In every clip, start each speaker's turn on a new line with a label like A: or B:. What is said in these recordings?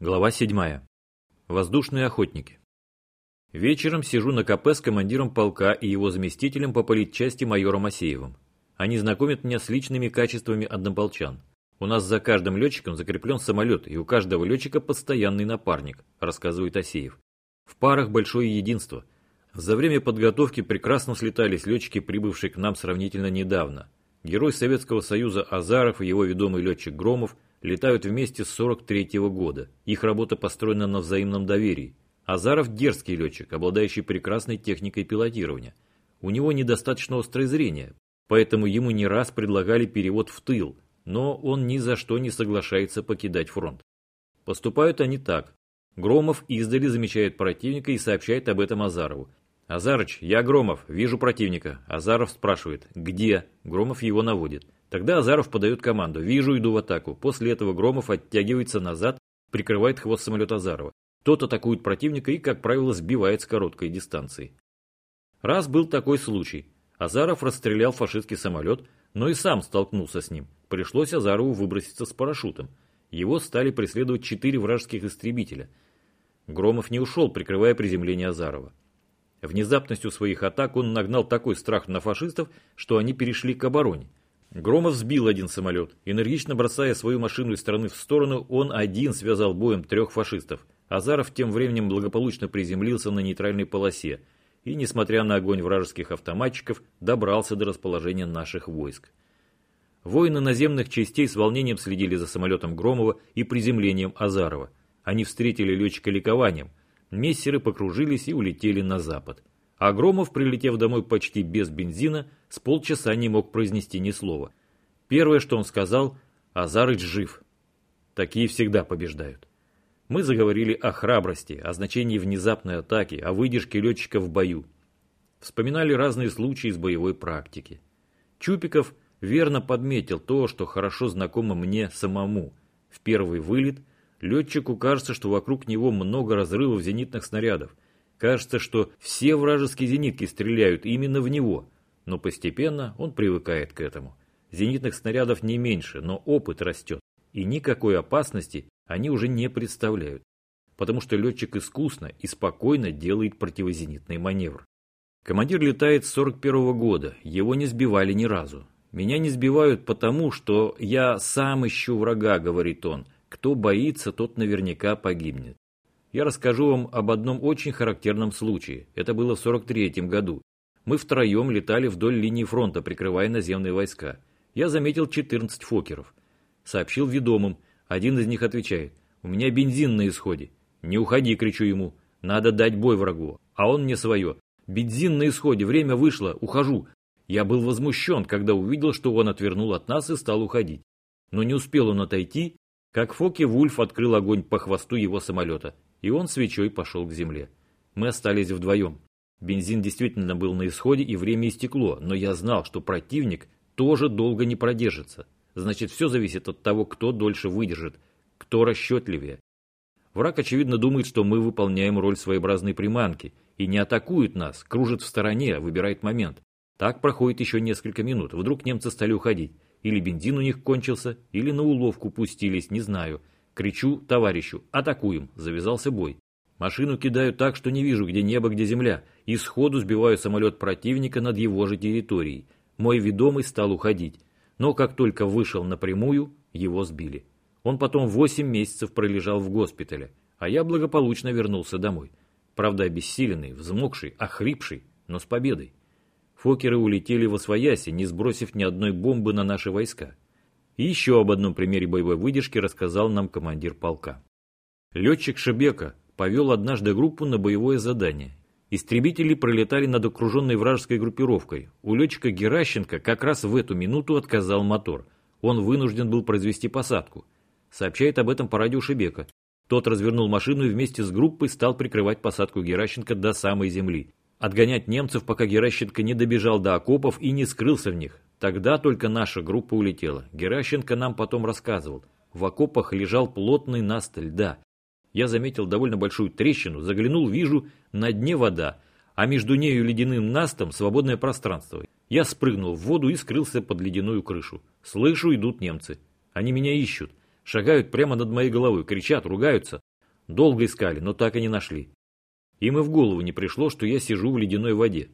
A: Глава 7. Воздушные охотники. Вечером сижу на КП с командиром полка и его заместителем по политчасти майором Асеевым. Они знакомят меня с личными качествами однополчан. У нас за каждым летчиком закреплен самолет, и у каждого летчика постоянный напарник, рассказывает Асеев. В парах большое единство. За время подготовки прекрасно слетались летчики, прибывшие к нам сравнительно недавно. Герой Советского Союза Азаров и его ведомый летчик Громов – летают вместе с 43 -го года. Их работа построена на взаимном доверии. Азаров дерзкий летчик, обладающий прекрасной техникой пилотирования. У него недостаточно острое зрение, поэтому ему не раз предлагали перевод в тыл, но он ни за что не соглашается покидать фронт. Поступают они так. Громов издали замечает противника и сообщает об этом Азарову. «Азарыч, я Громов, вижу противника». Азаров спрашивает «Где?» Громов его наводит. Тогда Азаров подает команду «Вижу, иду в атаку». После этого Громов оттягивается назад, прикрывает хвост самолета Азарова. Тот атакует противника и, как правило, сбивает с короткой дистанции. Раз был такой случай. Азаров расстрелял фашистский самолет, но и сам столкнулся с ним. Пришлось Азарову выброситься с парашютом. Его стали преследовать четыре вражеских истребителя. Громов не ушел, прикрывая приземление Азарова. Внезапностью своих атак он нагнал такой страх на фашистов, что они перешли к обороне. Громов сбил один самолет. Энергично бросая свою машину из стороны в сторону, он один связал боем трех фашистов. Азаров тем временем благополучно приземлился на нейтральной полосе и, несмотря на огонь вражеских автоматчиков, добрался до расположения наших войск. Воины наземных частей с волнением следили за самолетом Громова и приземлением Азарова. Они встретили летчика ликованием. Мессеры покружились и улетели на запад. А прилетев домой почти без бензина, с полчаса не мог произнести ни слова. Первое, что он сказал, Азарыч жив. Такие всегда побеждают. Мы заговорили о храбрости, о значении внезапной атаки, о выдержке летчика в бою. Вспоминали разные случаи из боевой практики. Чупиков верно подметил то, что хорошо знакомо мне самому. В первый вылет летчику кажется, что вокруг него много разрывов зенитных снарядов – Кажется, что все вражеские зенитки стреляют именно в него, но постепенно он привыкает к этому. Зенитных снарядов не меньше, но опыт растет, и никакой опасности они уже не представляют, потому что летчик искусно и спокойно делает противозенитный маневр. Командир летает с 41 -го года, его не сбивали ни разу. Меня не сбивают потому, что я сам ищу врага, говорит он. Кто боится, тот наверняка погибнет. Я расскажу вам об одном очень характерном случае. Это было в 43-м году. Мы втроем летали вдоль линии фронта, прикрывая наземные войска. Я заметил 14 фокеров. Сообщил ведомым. Один из них отвечает. «У меня бензин на исходе». «Не уходи», кричу ему. «Надо дать бой врагу». А он мне свое. «Бензин на исходе, время вышло, ухожу». Я был возмущен, когда увидел, что он отвернул от нас и стал уходить. Но не успел он отойти, как Фоке Вульф открыл огонь по хвосту его самолета и он свечой пошел к земле. Мы остались вдвоем. Бензин действительно был на исходе и время истекло, но я знал, что противник тоже долго не продержится. Значит, все зависит от того, кто дольше выдержит, кто расчетливее. Враг, очевидно, думает, что мы выполняем роль своеобразной приманки и не атакует нас, кружит в стороне, выбирает момент. Так проходит еще несколько минут. Вдруг немцы стали уходить. Или бензин у них кончился, или на уловку пустились, не знаю. Кричу товарищу «Атакуем!» Завязался бой. Машину кидаю так, что не вижу, где небо, где земля, и сходу сбиваю самолет противника над его же территорией. Мой ведомый стал уходить. Но как только вышел напрямую, его сбили. Он потом 8 месяцев пролежал в госпитале, а я благополучно вернулся домой. Правда, обессиленный, взмокший, охрипший, но с победой. Фокеры улетели во свояси, не сбросив ни одной бомбы на наши войска. И еще об одном примере боевой выдержки рассказал нам командир полка. Летчик Шебека повел однажды группу на боевое задание. Истребители пролетали над окруженной вражеской группировкой. У летчика Геращенко как раз в эту минуту отказал мотор. Он вынужден был произвести посадку. Сообщает об этом по радио Шебека. Тот развернул машину и вместе с группой стал прикрывать посадку Геращенко до самой земли. Отгонять немцев, пока Геращенко не добежал до окопов и не скрылся в них. Тогда только наша группа улетела. Геращенко нам потом рассказывал. В окопах лежал плотный наст льда. Я заметил довольно большую трещину, заглянул, вижу, на дне вода, а между нею ледяным настом свободное пространство. Я спрыгнул в воду и скрылся под ледяную крышу. Слышу, идут немцы. Они меня ищут. Шагают прямо над моей головой, кричат, ругаются. Долго искали, но так и не нашли. Им и в голову не пришло, что я сижу в ледяной воде.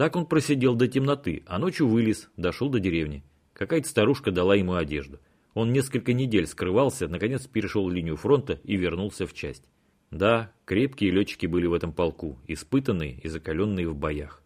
A: Так он просидел до темноты, а ночью вылез, дошел до деревни. Какая-то старушка дала ему одежду. Он несколько недель скрывался, наконец перешел линию фронта и вернулся в часть. Да, крепкие летчики были в этом полку, испытанные и закаленные в боях.